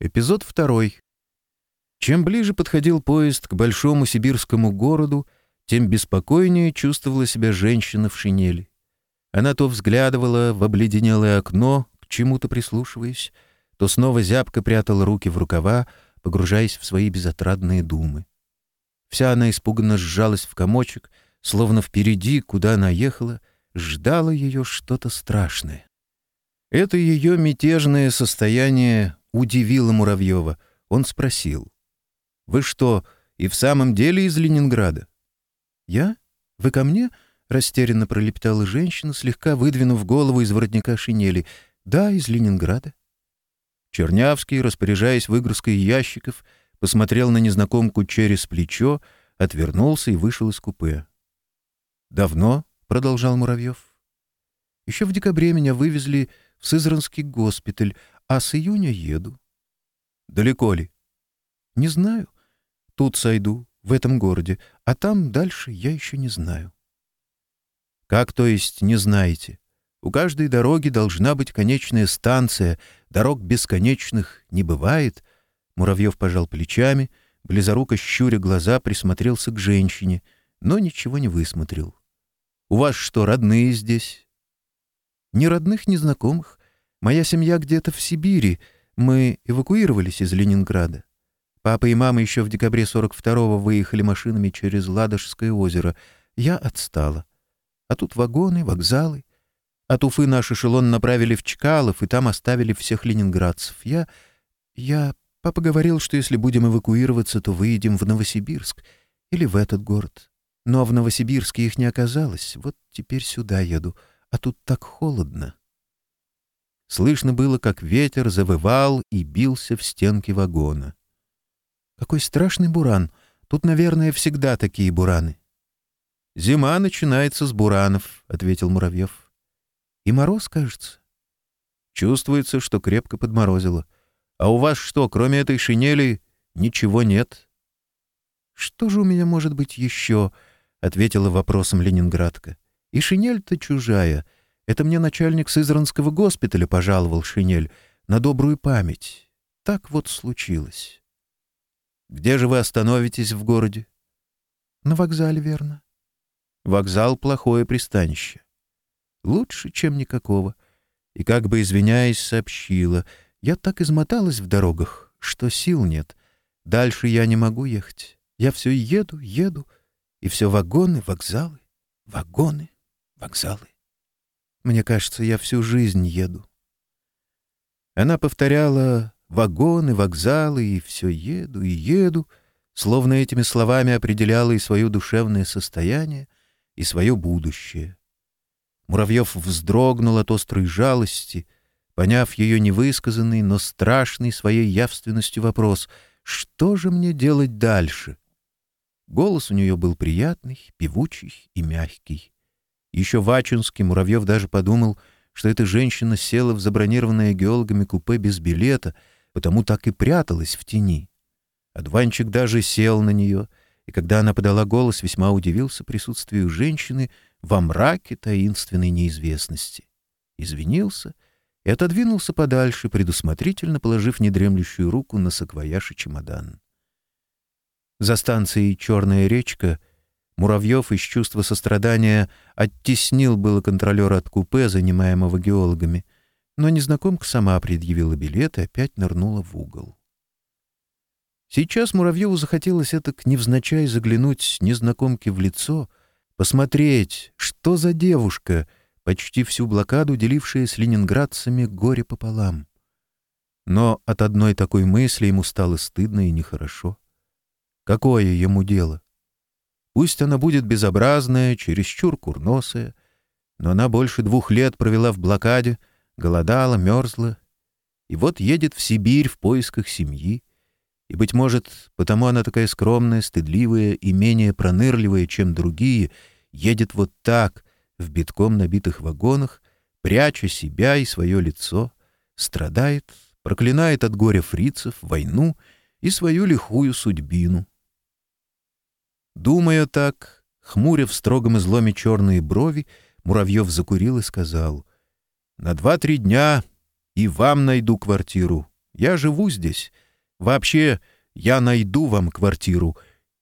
Эпизод второй. Чем ближе подходил поезд к большому сибирскому городу, тем беспокойнее чувствовала себя женщина в шинели. Она то взглядывала в обледенелое окно, к чему-то прислушиваясь, то снова зябко прятала руки в рукава, погружаясь в свои безотрадные думы. Вся она испуганно сжалась в комочек, словно впереди, куда она ехала, ждало ее что-то страшное. Это ее мятежное состояние удивило Муравьева. Он спросил. «Вы что, и в самом деле из Ленинграда?» «Я? Вы ко мне?» — растерянно пролепетала женщина, слегка выдвинув голову из воротника шинели. «Да, из Ленинграда». Чернявский, распоряжаясь выгрузкой ящиков, посмотрел на незнакомку через плечо, отвернулся и вышел из купе. «Давно?» — продолжал Муравьев. «Еще в декабре меня вывезли в Сызранский госпиталь, а с июня еду». «Далеко ли?» «Не знаю. Тут сойду, в этом городе, а там дальше я еще не знаю». «Как, то есть, не знаете? У каждой дороги должна быть конечная станция, дорог бесконечных не бывает». Муравьев пожал плечами, близоруко щуря глаза присмотрелся к женщине, но ничего не высмотрел. «У вас что, родные здесь?» «Ни родных, ни знакомых. Моя семья где-то в Сибири. Мы эвакуировались из Ленинграда. Папа и мама еще в декабре 42-го выехали машинами через Ладожское озеро. Я отстала. А тут вагоны, вокзалы. От Уфы наш эшелон направили в Чкалов, и там оставили всех ленинградцев. Я... я... Папа говорил, что если будем эвакуироваться, то выедем в Новосибирск или в этот город. Но в Новосибирске их не оказалось. Вот теперь сюда еду. Слышно было, как ветер завывал и бился в стенки вагона. «Какой страшный буран! Тут, наверное, всегда такие бураны». «Зима начинается с буранов», — ответил Муравьев. «И мороз, кажется». «Чувствуется, что крепко подморозило. А у вас что, кроме этой шинели, ничего нет?» «Что же у меня может быть еще?» — ответила вопросом ленинградка. «И шинель-то чужая». Это мне начальник Сызранского госпиталя пожаловал шинель на добрую память. Так вот случилось. Где же вы остановитесь в городе? На вокзале, верно. Вокзал — плохое пристанище. Лучше, чем никакого. И как бы извиняясь, сообщила. Я так измоталась в дорогах, что сил нет. Дальше я не могу ехать. Я все еду, еду, и все вагоны, вокзалы, вагоны, вокзалы. Мне кажется, я всю жизнь еду. Она повторяла вагоны, вокзалы и все еду и еду, словно этими словами определяла и свое душевное состояние, и свое будущее. Муравьев вздрогнул от острой жалости, поняв ее невысказанный, но страшный своей явственностью вопрос «Что же мне делать дальше?» Голос у нее был приятный, певучий и мягкий. Еще Вачинский, Муравьев даже подумал, что эта женщина села в забронированное геологами купе без билета, потому так и пряталась в тени. Адванчик даже сел на нее, и когда она подала голос, весьма удивился присутствию женщины во мраке таинственной неизвестности. Извинился и отодвинулся подальше, предусмотрительно положив недремлющую руку на саквояж и чемодан. За станцией «Черная речка» Муравьев из чувства сострадания оттеснил было контролера от купе, занимаемого геологами, но незнакомка сама предъявила билет и опять нырнула в угол. Сейчас Муравьеву захотелось это к невзначай заглянуть незнакомке в лицо, посмотреть, что за девушка, почти всю блокаду делившая с ленинградцами горе пополам. Но от одной такой мысли ему стало стыдно и нехорошо. Какое ему дело? Пусть она будет безобразная, чересчур курносая, но она больше двух лет провела в блокаде, голодала, мерзла, и вот едет в Сибирь в поисках семьи, и, быть может, потому она такая скромная, стыдливая и менее пронырливая, чем другие, едет вот так, в битком набитых вагонах, пряча себя и свое лицо, страдает, проклинает от горя фрицев, войну и свою лихую судьбину. Думая так, хмуря в строгом изломе черные брови, Муравьев закурил и сказал, «На два-три дня и вам найду квартиру. Я живу здесь. Вообще, я найду вам квартиру».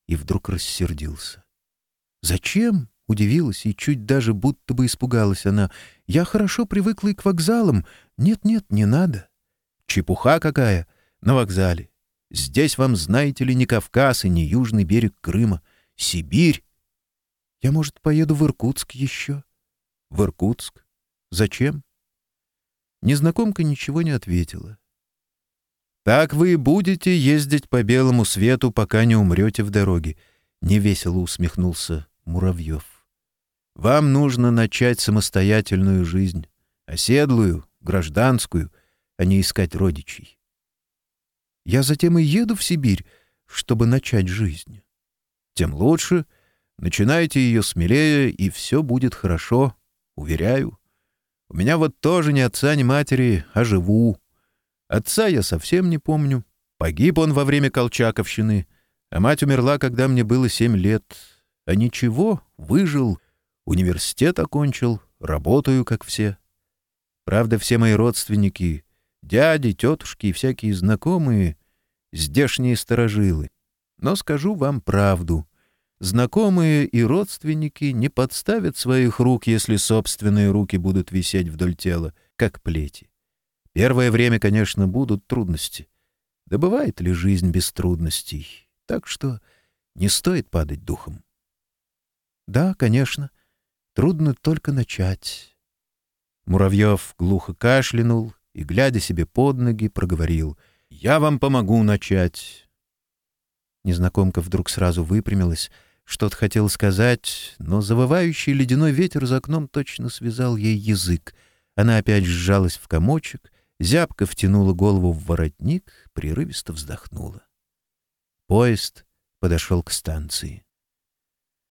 И вдруг рассердился. «Зачем?» — удивилась и чуть даже будто бы испугалась она. «Я хорошо привыкла и к вокзалам. Нет-нет, не надо. Чепуха какая! На вокзале. Здесь вам, знаете ли, не Кавказ и не Южный берег Крыма. Сибирь. Я, может, поеду в Иркутск еще? В Иркутск? Зачем? Незнакомка ничего не ответила. «Так вы и будете ездить по белому свету, пока не умрете в дороге», — невесело усмехнулся Муравьев. «Вам нужно начать самостоятельную жизнь, оседлую, гражданскую, а не искать родичей». «Я затем и еду в Сибирь, чтобы начать жизнь» тем лучше. Начинайте ее смелее, и все будет хорошо, уверяю. У меня вот тоже ни отца, ни матери, а живу. Отца я совсем не помню. Погиб он во время Колчаковщины, а мать умерла, когда мне было семь лет. А ничего, выжил, университет окончил, работаю, как все. Правда, все мои родственники, дяди, тетушки и всякие знакомые — здешние сторожилы. Но скажу вам правду. Знакомые и родственники не подставят своих рук, если собственные руки будут висеть вдоль тела, как плети. Первое время, конечно, будут трудности. Да бывает ли жизнь без трудностей? Так что не стоит падать духом. Да, конечно, трудно только начать. Муравьев глухо кашлянул и, глядя себе под ноги, проговорил. «Я вам помогу начать. Незнакомка вдруг сразу выпрямилась, что-то хотела сказать, но завывающий ледяной ветер за окном точно связал ей язык. Она опять сжалась в комочек, зябко втянула голову в воротник, прерывисто вздохнула. Поезд подошел к станции.